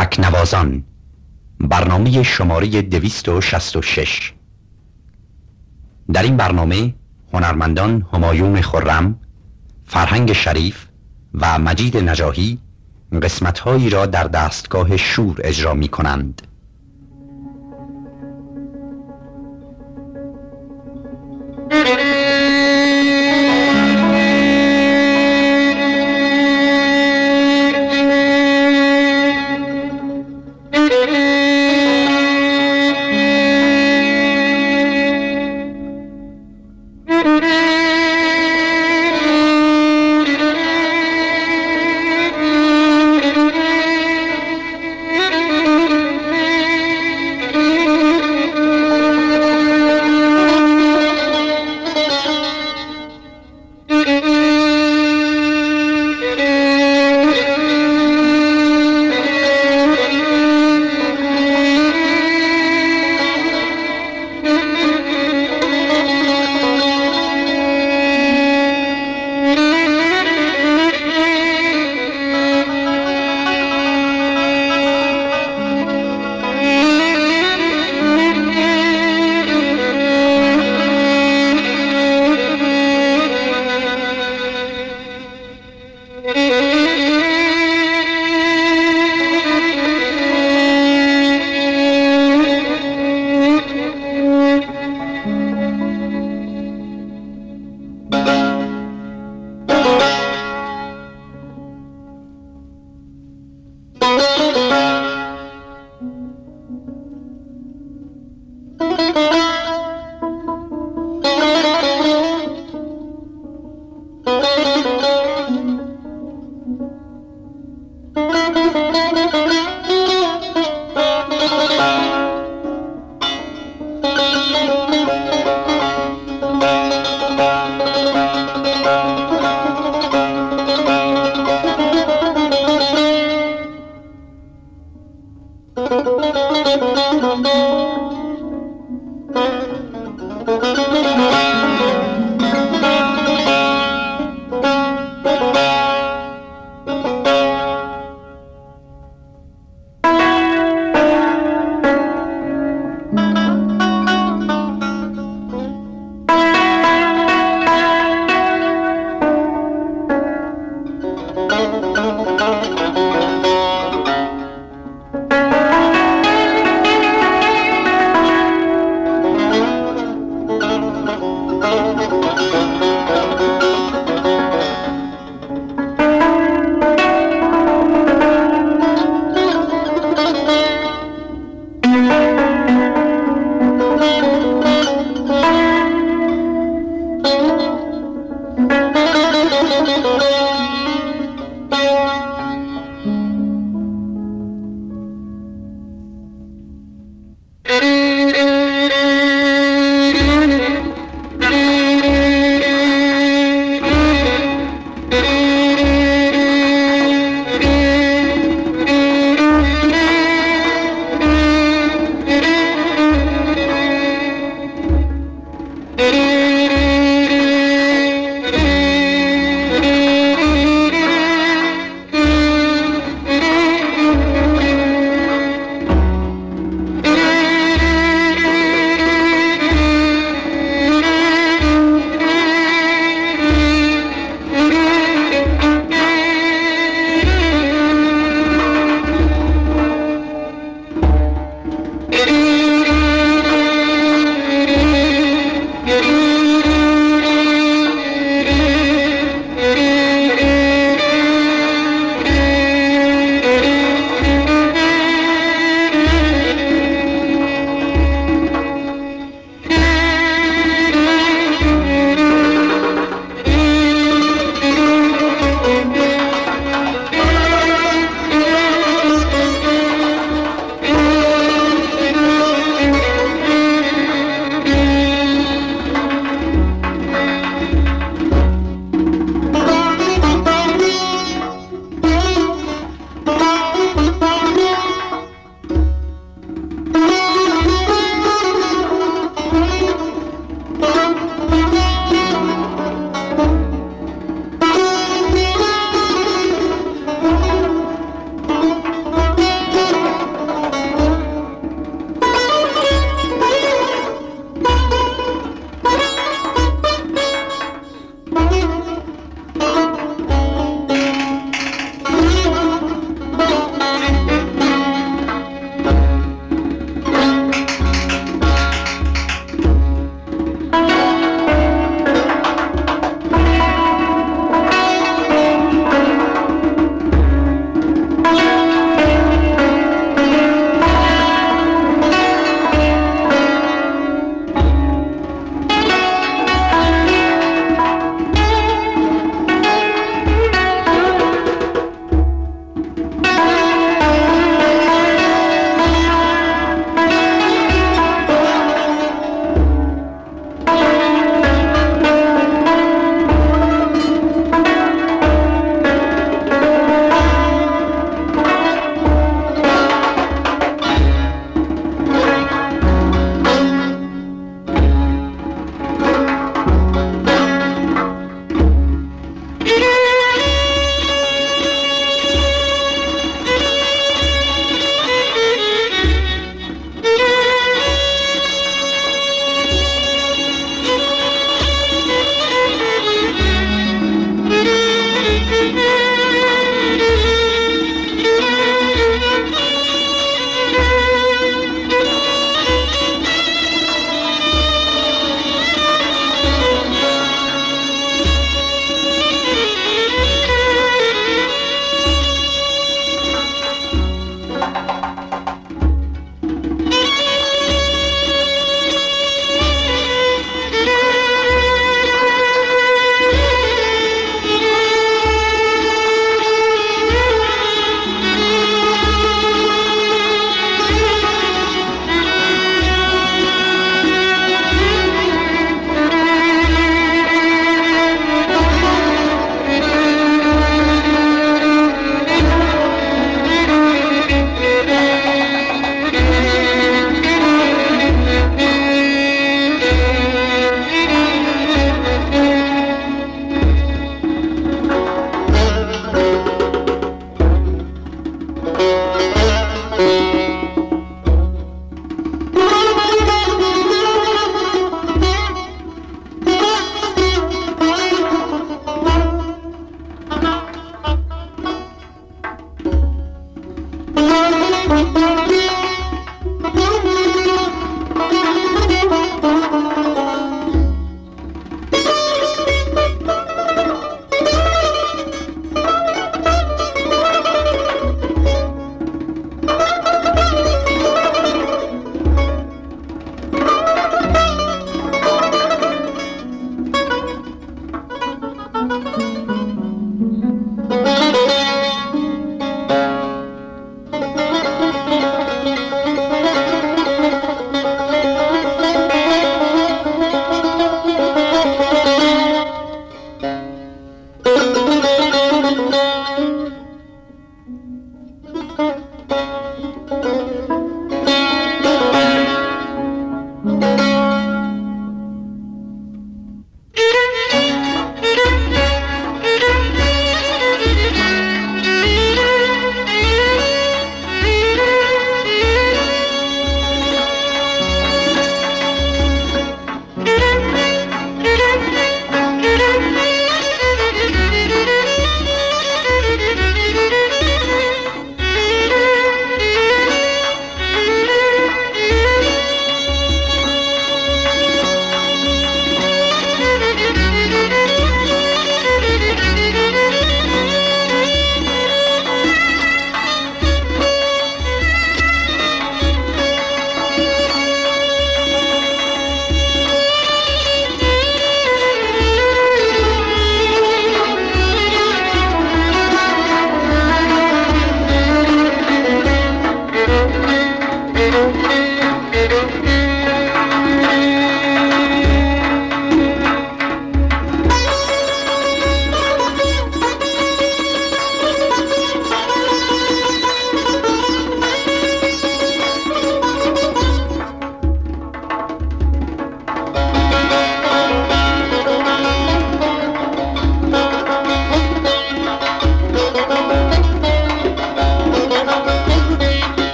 تکنوازان برنامه شماره 266 در این برنامه هنرمندان همایون خرم، فرهنگ شریف و مجید نجاهی قسمتهایی را در دستگاه شور اجرا می کنند.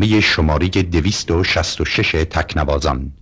برنامه شماره 266 تکنوازان.